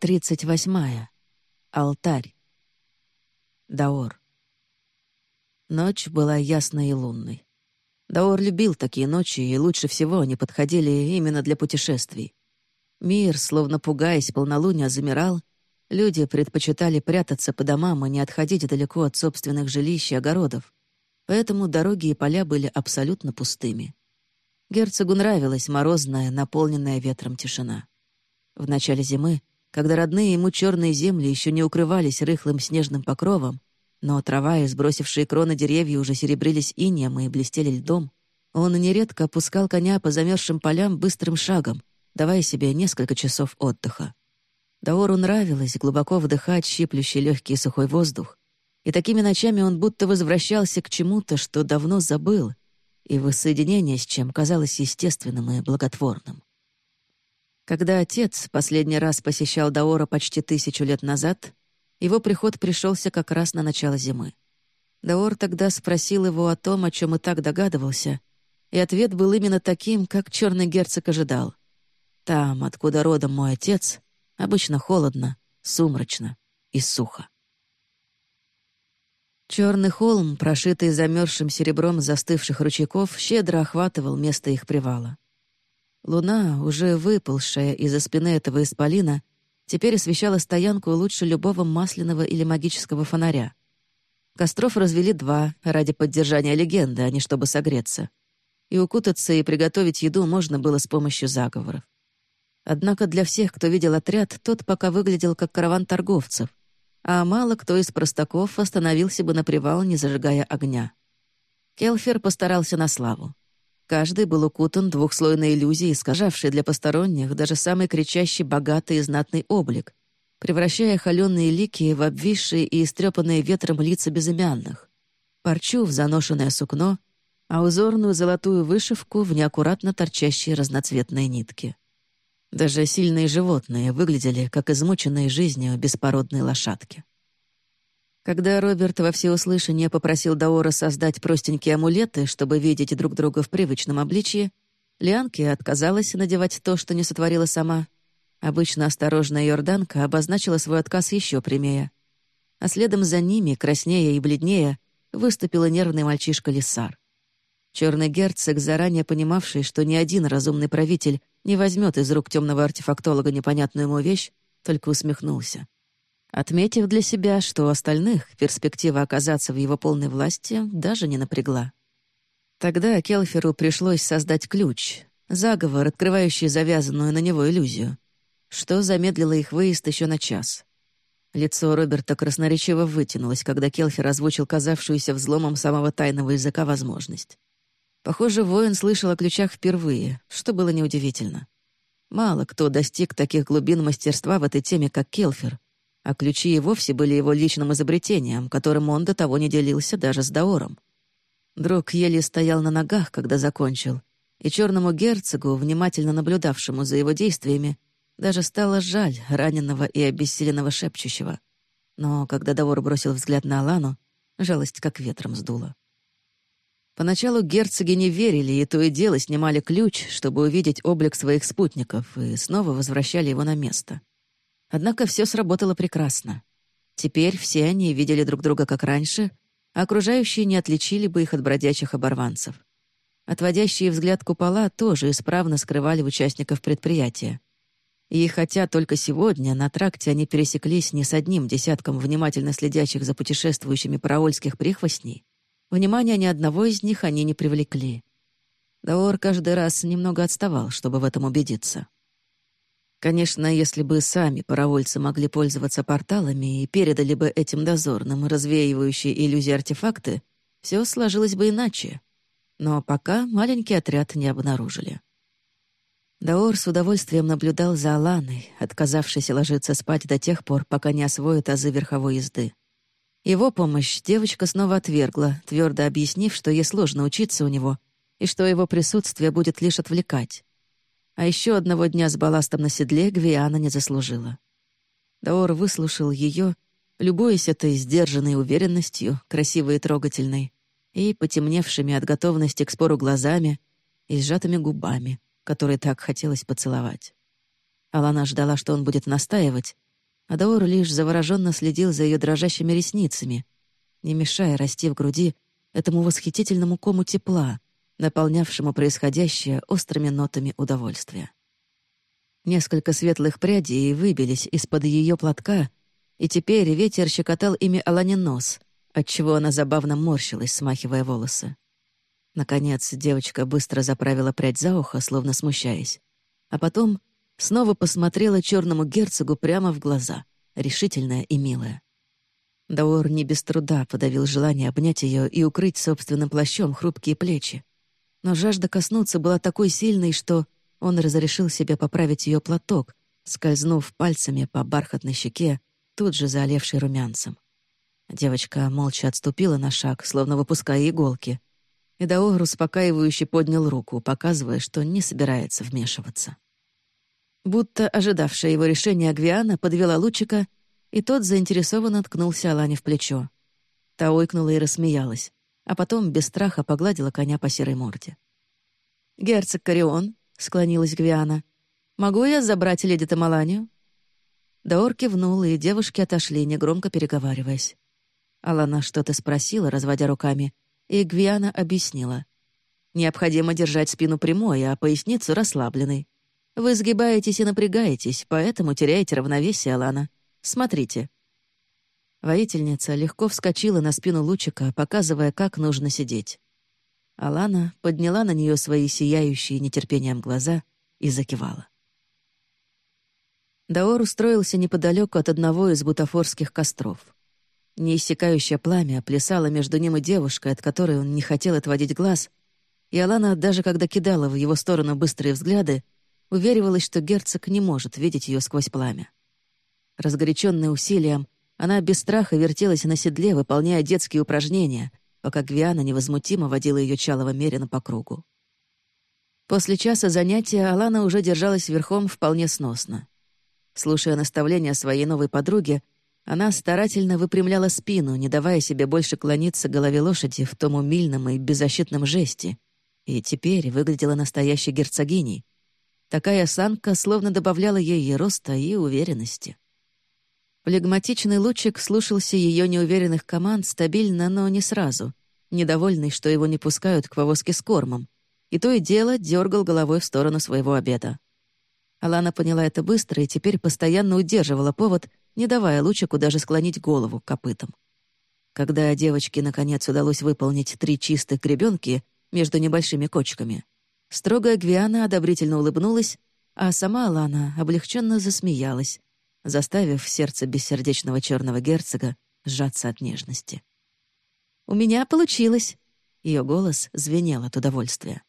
Тридцать восьмая. Алтарь. Даор. Ночь была ясной и лунной. Даор любил такие ночи, и лучше всего они подходили именно для путешествий. Мир, словно пугаясь полнолуния, замирал, люди предпочитали прятаться по домам и не отходить далеко от собственных жилищ и огородов, поэтому дороги и поля были абсолютно пустыми. Герцогу нравилась морозная, наполненная ветром тишина. В начале зимы, когда родные ему черные земли еще не укрывались рыхлым снежным покровом, но трава и сбросившие кроны деревья уже серебрились инеем и блестели льдом, он нередко опускал коня по замерзшим полям быстрым шагом, давая себе несколько часов отдыха. Даору нравилось глубоко вдыхать щиплющий легкий сухой воздух, и такими ночами он будто возвращался к чему-то, что давно забыл, и воссоединение с чем казалось естественным и благотворным. Когда отец последний раз посещал Даора почти тысячу лет назад, его приход пришелся как раз на начало зимы. Даор тогда спросил его о том, о чем и так догадывался, и ответ был именно таким, как черный герцог ожидал. Там, откуда родом мой отец, обычно холодно, сумрачно и сухо. Черный холм, прошитый замерзшим серебром застывших ручейков, щедро охватывал место их привала. Луна, уже выползшая из-за спины этого исполина, теперь освещала стоянку лучше любого масляного или магического фонаря. Костров развели два ради поддержания легенды, а не чтобы согреться. И укутаться и приготовить еду можно было с помощью заговоров. Однако для всех, кто видел отряд, тот пока выглядел как караван торговцев, а мало кто из простаков остановился бы на привал, не зажигая огня. Келфер постарался на славу. Каждый был укутан двухслойной иллюзией, искажавшей для посторонних даже самый кричащий богатый и знатный облик, превращая холеные лики в обвисшие и истрепанные ветром лица безымянных, парчу в заношенное сукно, а узорную золотую вышивку в неаккуратно торчащие разноцветные нитки. Даже сильные животные выглядели, как измученные жизнью беспородные лошадки. Когда Роберт во всеуслышание попросил Даора создать простенькие амулеты, чтобы видеть друг друга в привычном обличье, Лианки отказалась надевать то, что не сотворила сама. Обычно осторожная Йорданка обозначила свой отказ еще прямее. А следом за ними, краснее и бледнее, выступила нервный мальчишка Лиссар. Черный герцог, заранее понимавший, что ни один разумный правитель не возьмет из рук темного артефактолога непонятную ему вещь, только усмехнулся отметив для себя, что у остальных перспектива оказаться в его полной власти даже не напрягла. Тогда Келферу пришлось создать ключ, заговор, открывающий завязанную на него иллюзию, что замедлило их выезд еще на час. Лицо Роберта красноречиво вытянулось, когда Келфер озвучил казавшуюся взломом самого тайного языка возможность. Похоже, воин слышал о ключах впервые, что было неудивительно. Мало кто достиг таких глубин мастерства в этой теме, как Келфер, а ключи и вовсе были его личным изобретением, которым он до того не делился даже с Даором. Друг еле стоял на ногах, когда закончил, и черному герцогу, внимательно наблюдавшему за его действиями, даже стало жаль раненого и обессиленного шепчущего. Но когда Даор бросил взгляд на Алану, жалость как ветром сдула. Поначалу герцоги не верили и то и дело снимали ключ, чтобы увидеть облик своих спутников, и снова возвращали его на место — Однако все сработало прекрасно. Теперь все они видели друг друга как раньше, а окружающие не отличили бы их от бродячих оборванцев. Отводящие взгляд купола тоже исправно скрывали участников предприятия. И хотя только сегодня на тракте они пересеклись не с одним десятком внимательно следящих за путешествующими параольских прихвостней, внимания ни одного из них они не привлекли. Даор каждый раз немного отставал, чтобы в этом убедиться. Конечно, если бы сами паровольцы могли пользоваться порталами и передали бы этим дозорным развеивающие иллюзии артефакты, все сложилось бы иначе. Но пока маленький отряд не обнаружили. Даор с удовольствием наблюдал за Аланой, отказавшейся ложиться спать до тех пор, пока не освоит азы верховой езды. Его помощь девочка снова отвергла, твердо объяснив, что ей сложно учиться у него и что его присутствие будет лишь отвлекать. А еще одного дня с балластом на седле Гвиана не заслужила. Даор выслушал ее, любуясь этой сдержанной уверенностью, красивой и трогательной, и потемневшими от готовности к спору глазами и сжатыми губами, которые так хотелось поцеловать. Алана ждала, что он будет настаивать, а Даор лишь завороженно следил за ее дрожащими ресницами, не мешая расти в груди этому восхитительному кому тепла, наполнявшему происходящее острыми нотами удовольствия. Несколько светлых прядей выбились из-под ее платка, и теперь ветер щекотал ими Алане нос, отчего она забавно морщилась, смахивая волосы. Наконец девочка быстро заправила прядь за ухо, словно смущаясь, а потом снова посмотрела черному герцогу прямо в глаза, решительная и милая. Даор не без труда подавил желание обнять ее и укрыть собственным плащом хрупкие плечи. Но жажда коснуться была такой сильной, что он разрешил себе поправить ее платок, скользнув пальцами по бархатной щеке, тут же заолевшей румянцем. Девочка молча отступила на шаг, словно выпуская иголки, и Даор успокаивающе поднял руку, показывая, что не собирается вмешиваться. Будто ожидавшая его решения Агвиана подвела лучика, и тот заинтересованно ткнулся Алане в плечо. Та ойкнула и рассмеялась, а потом без страха погладила коня по серой морде. «Герцог Карион», — склонилась Гвиана, — «могу я забрать леди Тамаланию?» Даор кивнул, и девушки отошли, негромко переговариваясь. Алана что-то спросила, разводя руками, и Гвиана объяснила. «Необходимо держать спину прямой, а поясницу расслабленной. Вы сгибаетесь и напрягаетесь, поэтому теряете равновесие, Алана. Смотрите». Воительница легко вскочила на спину лучика, показывая, как нужно сидеть. Алана подняла на нее свои сияющие нетерпением глаза и закивала. Даор устроился неподалеку от одного из бутафорских костров. Неиссякающее пламя плясало между ним и девушкой, от которой он не хотел отводить глаз, и Алана, даже когда кидала в его сторону быстрые взгляды, уверивалась, что герцог не может видеть ее сквозь пламя. Разгоряченная усилием, она без страха вертелась на седле, выполняя детские упражнения, пока Гвиана невозмутимо водила ее чалого мерина по кругу. После часа занятия Алана уже держалась верхом вполне сносно. Слушая наставления своей новой подруги, она старательно выпрямляла спину, не давая себе больше клониться голове лошади в том умильном и беззащитном жесте, и теперь выглядела настоящей герцогиней, Такая осанка словно добавляла ей и роста, и уверенности. Флегматичный лучик слушался ее неуверенных команд стабильно, но не сразу, недовольный, что его не пускают к повозке с кормом, и то и дело дергал головой в сторону своего обеда. Алана поняла это быстро и теперь постоянно удерживала повод, не давая лучику даже склонить голову копытом. Когда девочке наконец удалось выполнить три чистых гребенки между небольшими кочками, Строгая Гвиана одобрительно улыбнулась, а сама Алана облегченно засмеялась, заставив сердце бессердечного черного герцога сжаться от нежности. «У меня получилось!» Ее голос звенел от удовольствия.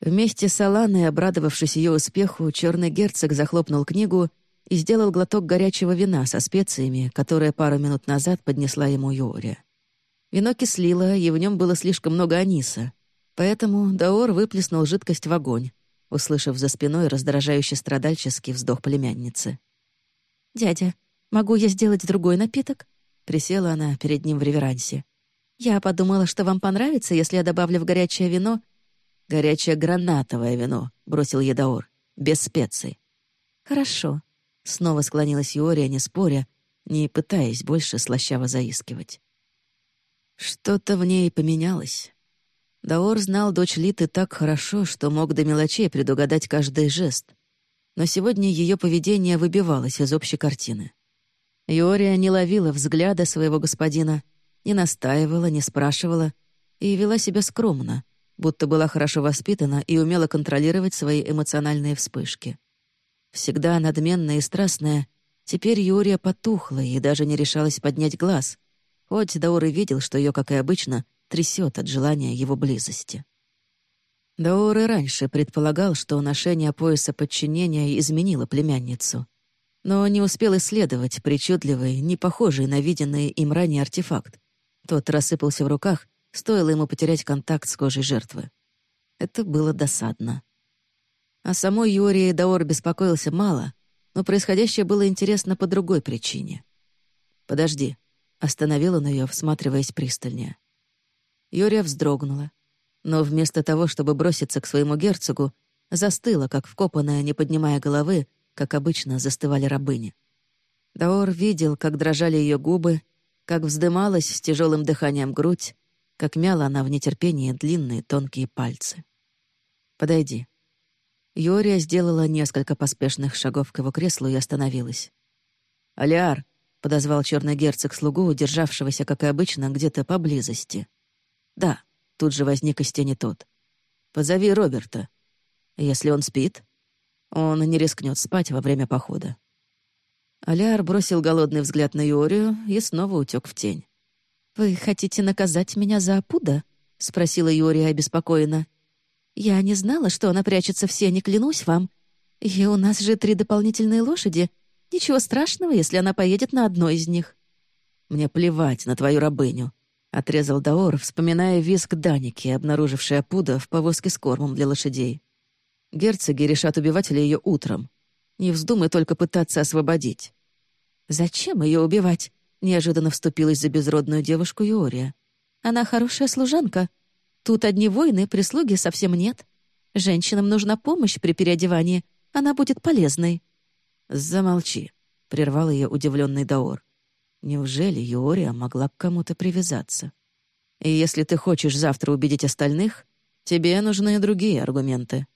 Вместе с Аланой, обрадовавшись ее успеху, черный герцог захлопнул книгу и сделал глоток горячего вина со специями, которое пару минут назад поднесла ему Юрия. Вино кислило, и в нем было слишком много аниса, Поэтому Даор выплеснул жидкость в огонь, услышав за спиной раздражающий страдальческий вздох племянницы. «Дядя, могу я сделать другой напиток?» Присела она перед ним в реверансе. «Я подумала, что вам понравится, если я добавлю в горячее вино...» «Горячее гранатовое вино», — бросил Едаор, без специй. «Хорошо», — снова склонилась Юория, не споря, не пытаясь больше слащаво заискивать. Что-то в ней поменялось. Даор знал дочь Литы так хорошо, что мог до мелочей предугадать каждый жест. Но сегодня ее поведение выбивалось из общей картины. Юория не ловила взгляда своего господина, не настаивала, не спрашивала и вела себя скромно, будто была хорошо воспитана и умела контролировать свои эмоциональные вспышки. Всегда надменная и страстная, теперь Юрия потухла и даже не решалась поднять глаз, хоть Даор и видел, что ее, как и обычно, трясет от желания его близости. Даор и раньше предполагал, что ношение пояса подчинения изменило племянницу, но не успел исследовать причудливый, не похожий на виденный им ранее артефакт. Тот рассыпался в руках, стоило ему потерять контакт с кожей жертвы. Это было досадно. О самой Юрии Даор беспокоился мало, но происходящее было интересно по другой причине. «Подожди», — остановил он ее, всматриваясь пристальнее. Юрия вздрогнула. Но вместо того, чтобы броситься к своему герцогу, застыла, как вкопанная, не поднимая головы, как обычно застывали рабыни. Даор видел, как дрожали ее губы, как вздымалась с тяжелым дыханием грудь, как мяла она в нетерпении длинные тонкие пальцы. «Подойди». Юрия сделала несколько поспешных шагов к его креслу и остановилась. «Алиар!» — подозвал черный герцог слугу, державшегося, как и обычно, где-то поблизости. «Да», — тут же возник из тени тот. «Позови Роберта. Если он спит, он не рискнет спать во время похода». Алиар бросил голодный взгляд на Юрию и снова утек в тень. «Вы хотите наказать меня за опуда?» — спросила Юрия обеспокоенно. «Я не знала, что она прячется в сене, клянусь вам. И у нас же три дополнительные лошади. Ничего страшного, если она поедет на одной из них». «Мне плевать на твою рабыню», — отрезал Даор, вспоминая виск Даники, обнаруживший опуда в повозке с кормом для лошадей. «Герцоги решат убивать ли ее утром. Не вздумай только пытаться освободить». «Зачем ее убивать?» Неожиданно вступилась за безродную девушку Юория. «Она хорошая служанка. Тут одни воины, прислуги совсем нет. Женщинам нужна помощь при переодевании. Она будет полезной». «Замолчи», — прервал ее удивленный Даор. «Неужели Юория могла к кому-то привязаться? И если ты хочешь завтра убедить остальных, тебе нужны другие аргументы».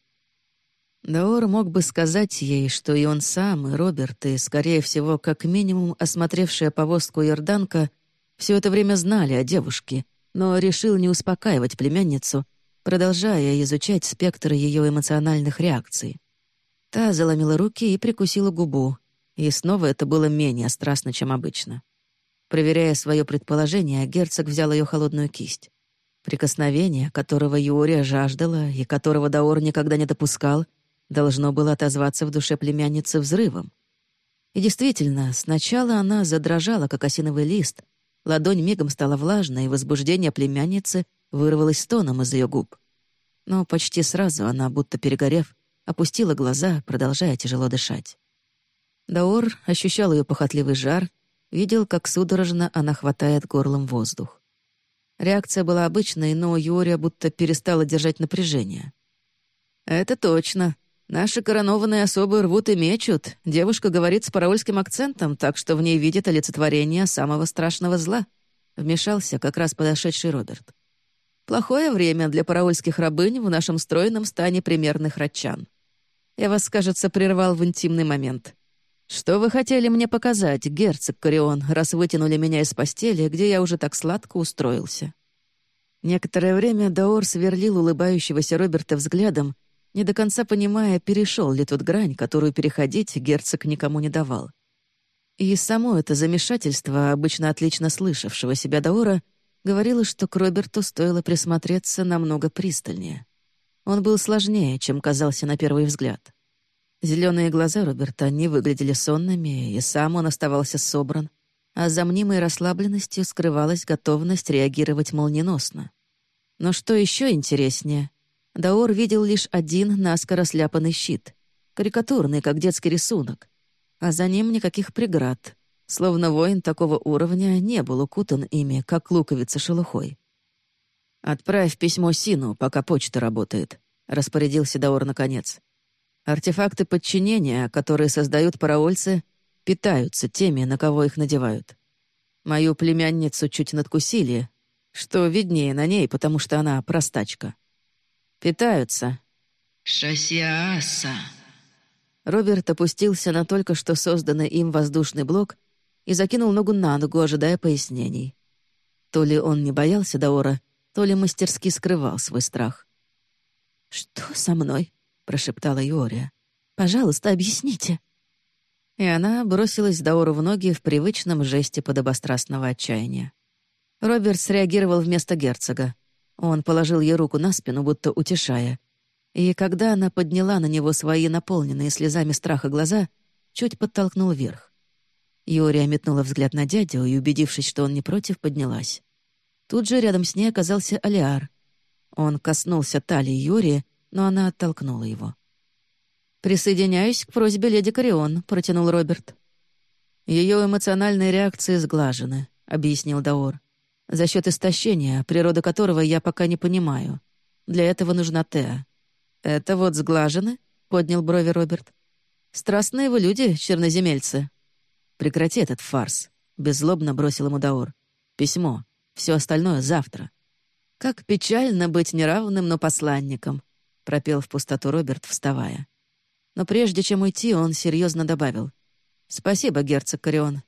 Даор мог бы сказать ей, что и он сам, и Роберт, и, скорее всего, как минимум осмотревшая повозку Йорданка, все это время знали о девушке, но решил не успокаивать племянницу, продолжая изучать спектр ее эмоциональных реакций. Та заломила руки и прикусила губу, и снова это было менее страстно, чем обычно. Проверяя свое предположение, герцог взял ее холодную кисть. Прикосновение, которого Юрия жаждала и которого Даор никогда не допускал, должно было отозваться в душе племянницы взрывом. И действительно, сначала она задрожала, как осиновый лист, ладонь мигом стала влажной, и возбуждение племянницы вырвалось стоном из ее губ. Но почти сразу она, будто перегорев, опустила глаза, продолжая тяжело дышать. Даор ощущал ее похотливый жар, видел, как судорожно она хватает горлом воздух. Реакция была обычной, но Юрия будто перестала держать напряжение. «Это точно», Наши коронованные особы рвут и мечут. Девушка говорит с параольским акцентом, так что в ней видит олицетворение самого страшного зла. Вмешался как раз подошедший Роберт. Плохое время для параольских рабынь в нашем стройном стане примерных ратчан. Я вас, кажется, прервал в интимный момент. Что вы хотели мне показать, герцог Корион, раз вытянули меня из постели, где я уже так сладко устроился?» Некоторое время Даор сверлил улыбающегося Роберта взглядом, не до конца понимая, перешел ли тут грань, которую переходить герцог никому не давал. И само это замешательство, обычно отлично слышавшего себя Даора, говорило, что к Роберту стоило присмотреться намного пристальнее. Он был сложнее, чем казался на первый взгляд. Зеленые глаза Роберта не выглядели сонными, и сам он оставался собран, а за мнимой расслабленностью скрывалась готовность реагировать молниеносно. Но что еще интереснее, Даор видел лишь один наскоро сляпанный щит, карикатурный, как детский рисунок, а за ним никаких преград, словно воин такого уровня не был укутан ими, как луковица шелухой. «Отправь письмо Сину, пока почта работает», — распорядился Даор наконец. «Артефакты подчинения, которые создают параольцы, питаются теми, на кого их надевают. Мою племянницу чуть надкусили, что виднее на ней, потому что она простачка. Питаются». «Шасиаса». Роберт опустился на только что созданный им воздушный блок и закинул ногу на ногу, ожидая пояснений. То ли он не боялся Даора, то ли мастерски скрывал свой страх. «Что со мной?» — прошептала Юория. «Пожалуйста, объясните». И она бросилась Даору в ноги в привычном жесте подобострастного отчаяния. Роберт среагировал вместо герцога. Он положил ей руку на спину, будто утешая. И когда она подняла на него свои наполненные слезами страха глаза, чуть подтолкнул вверх. Юрия метнула взгляд на дядю и, убедившись, что он не против, поднялась. Тут же рядом с ней оказался Алиар. Он коснулся талии Юрия, но она оттолкнула его. «Присоединяюсь к просьбе леди Корион», — протянул Роберт. Ее эмоциональные реакции сглажены», — объяснил Даор за счет истощения, природа которого я пока не понимаю. Для этого нужна Теа. «Это вот сглажены?» — поднял брови Роберт. «Страстные вы люди, черноземельцы». «Прекрати этот фарс», — беззлобно бросил ему Даор. «Письмо. Все остальное завтра». «Как печально быть неравным, но посланником», — пропел в пустоту Роберт, вставая. Но прежде чем уйти, он серьезно добавил. «Спасибо, герцог Корион.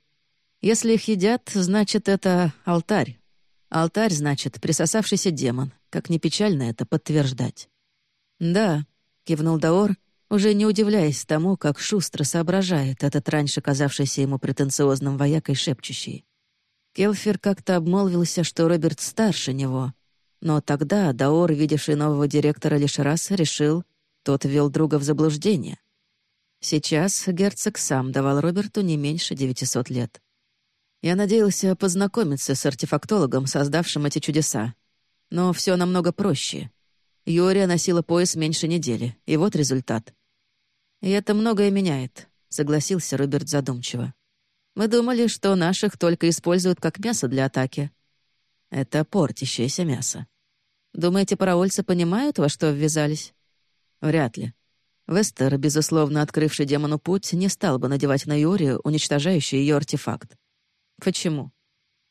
Если их едят, значит, это алтарь. Алтарь, значит, присосавшийся демон. Как ни печально это подтверждать». «Да», — кивнул Даор, уже не удивляясь тому, как шустро соображает этот раньше казавшийся ему претенциозным воякой шепчущий. Келфер как-то обмолвился, что Роберт старше него, но тогда Даор, видевший нового директора лишь раз, решил, тот ввел друга в заблуждение. Сейчас герцог сам давал Роберту не меньше 900 лет. Я надеялся познакомиться с артефактологом, создавшим эти чудеса. Но все намного проще. Юрия носила пояс меньше недели, и вот результат. «И это многое меняет», — согласился Роберт задумчиво. «Мы думали, что наших только используют как мясо для атаки». «Это портящееся мясо». «Думаете, параольцы понимают, во что ввязались?» «Вряд ли. Вестер, безусловно открывший демону путь, не стал бы надевать на Юрию уничтожающий ее артефакт. Почему?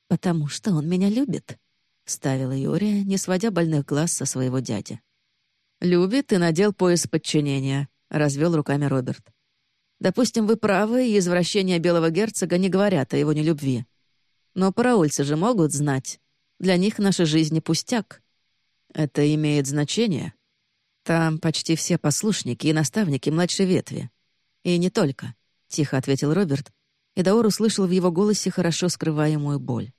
«Потому что он меня любит», — ставила Юрия, не сводя больных глаз со своего дяди. «Любит и надел пояс подчинения», — развел руками Роберт. «Допустим, вы правы, и извращения белого герцога не говорят о его нелюбви. Но параульцы же могут знать. Для них наша жизнь — пустяк. Это имеет значение. Там почти все послушники и наставники младшей ветви. И не только», — тихо ответил Роберт, и Даор услышал в его голосе хорошо скрываемую боль.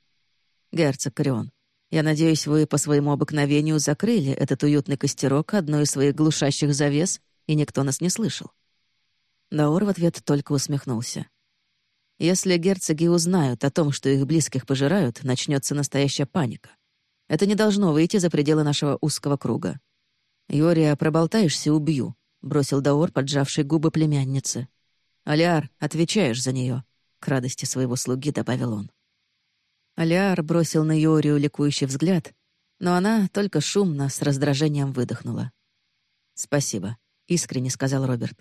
«Герцог Крион, я надеюсь, вы по своему обыкновению закрыли этот уютный костерок одной из своих глушащих завес, и никто нас не слышал». Даор в ответ только усмехнулся. «Если герцоги узнают о том, что их близких пожирают, начнется настоящая паника. Это не должно выйти за пределы нашего узкого круга. «Юрия, проболтаешься — убью», — бросил Даор, поджавший губы племянницы. «Алиар, отвечаешь за нее», — к радости своего слуги добавил он. Алиар бросил на Юрию ликующий взгляд, но она только шумно, с раздражением выдохнула. «Спасибо», — искренне сказал Роберт.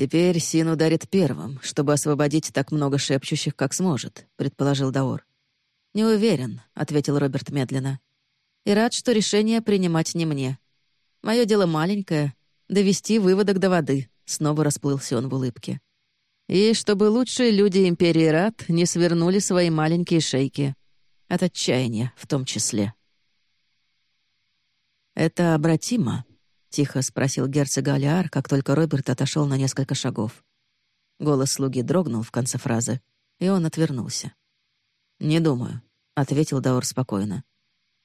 «Теперь Син ударит первым, чтобы освободить так много шепчущих, как сможет», — предположил Даор. «Не уверен», — ответил Роберт медленно. «И рад, что решение принимать не мне. Мое дело маленькое — довести выводок до воды», — снова расплылся он в улыбке. «И чтобы лучшие люди Империи Рад не свернули свои маленькие шейки. От отчаяния в том числе». «Это обратимо?» — тихо спросил герцог Алиар, как только Роберт отошел на несколько шагов. Голос слуги дрогнул в конце фразы, и он отвернулся. «Не думаю», — ответил Даор спокойно.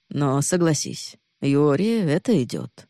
«Но согласись, Юрий, это идет.